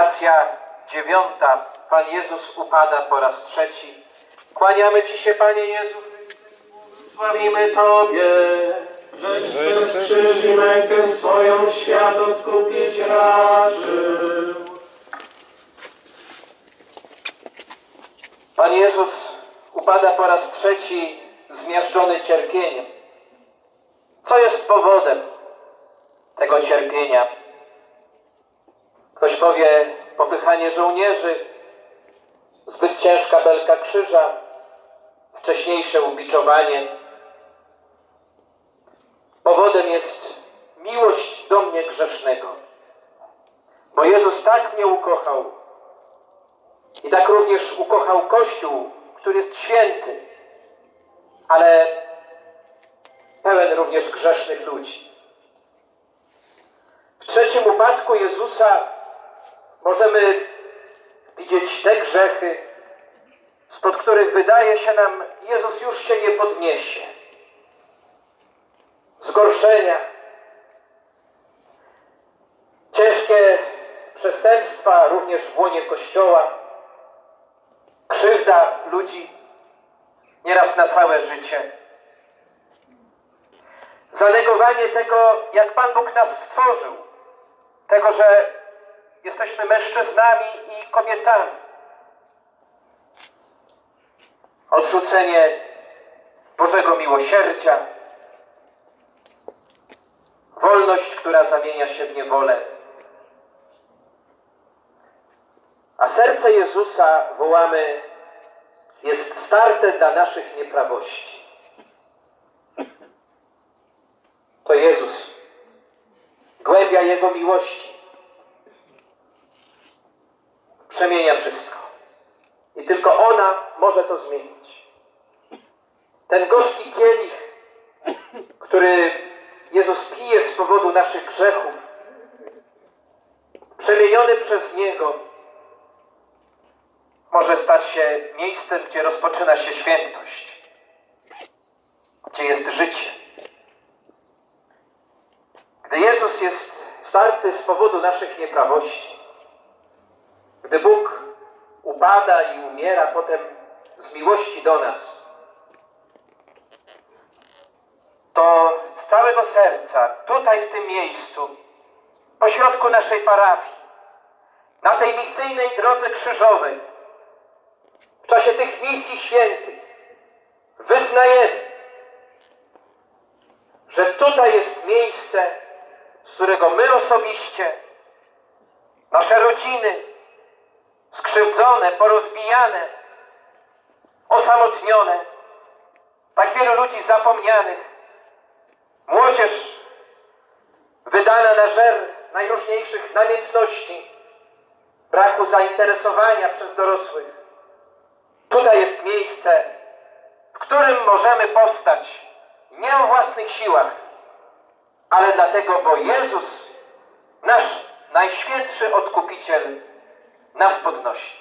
Stacja dziewiąta. Pan Jezus upada po raz trzeci. Kłaniamy Ci się, Panie Jezu. Sławimy Tobie. Żeś przez krzyż i mękę swoją świat odkupić raczył. Pan Jezus upada po raz trzeci zmiażdżony cierpieniem. Co jest powodem tego cierpienia? Ktoś powie popychanie żołnierzy, zbyt ciężka belka krzyża, wcześniejsze ubiczowanie. Powodem jest miłość do mnie grzesznego. Bo Jezus tak mnie ukochał, i tak również ukochał Kościół, który jest święty, ale pełen również grzesznych ludzi. W trzecim upadku Jezusa możemy widzieć te grzechy, spod których wydaje się nam, Jezus już się nie podniesie. Zgorszenia, ciężkie przestępstwa również w łonie Kościoła, krzywda ludzi, nieraz na całe życie. Zanegowanie tego, jak Pan Bóg nas stworzył, tego, że jesteśmy mężczyznami i kobietami. Odrzucenie Bożego miłosierdzia, wolność, która zamienia się w niewolę. A serce Jezusa, wołamy, jest starte dla naszych nieprawości. To Jezus, głębia Jego miłości, przemienia wszystko. I tylko ona może to zmienić. Ten gorzki kielich, który Jezus pije z powodu naszych grzechów, przemieniony przez Niego, może stać się miejscem, gdzie rozpoczyna się świętość, gdzie jest życie. Gdy Jezus jest starty z powodu naszych nieprawości, gdy Bóg upada i umiera potem z miłości do nas, to z całego serca, tutaj w tym miejscu, pośrodku naszej parafii, na tej misyjnej drodze krzyżowej, w czasie tych misji świętych wyznajemy, że tutaj jest miejsce, z którego my osobiście, nasze rodziny, skrzywdzone, porozbijane, osamotnione, tak wielu ludzi zapomnianych, młodzież wydana na żer najróżniejszych namiętności, braku zainteresowania przez dorosłych, Tutaj jest miejsce, w którym możemy powstać nie o własnych siłach, ale dlatego, bo Jezus, nasz najświętszy odkupiciel, nas podnosi.